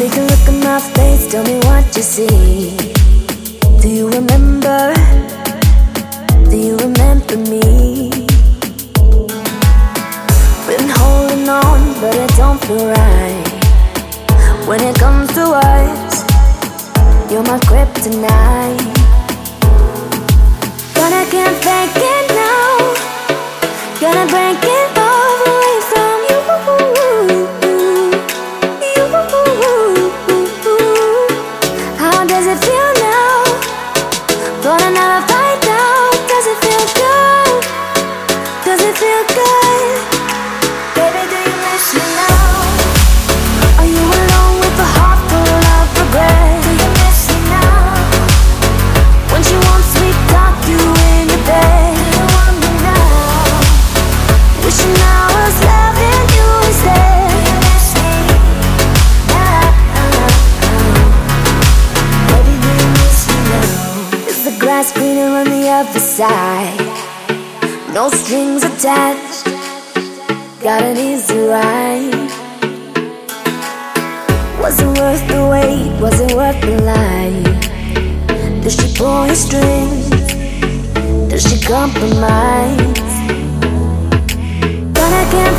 my face, tell me what you see. Do you remember? Do you remember me? Been holding on, but it don't feel right. When it comes to us, you're my kryptonite. But I can't fake it now. Gonna break it all grass greener on the other side? No strings attached. Got an easy ride. Was it worth the wait? Was it worth the lie? Does she pull your strings? Does she compromise? But I can't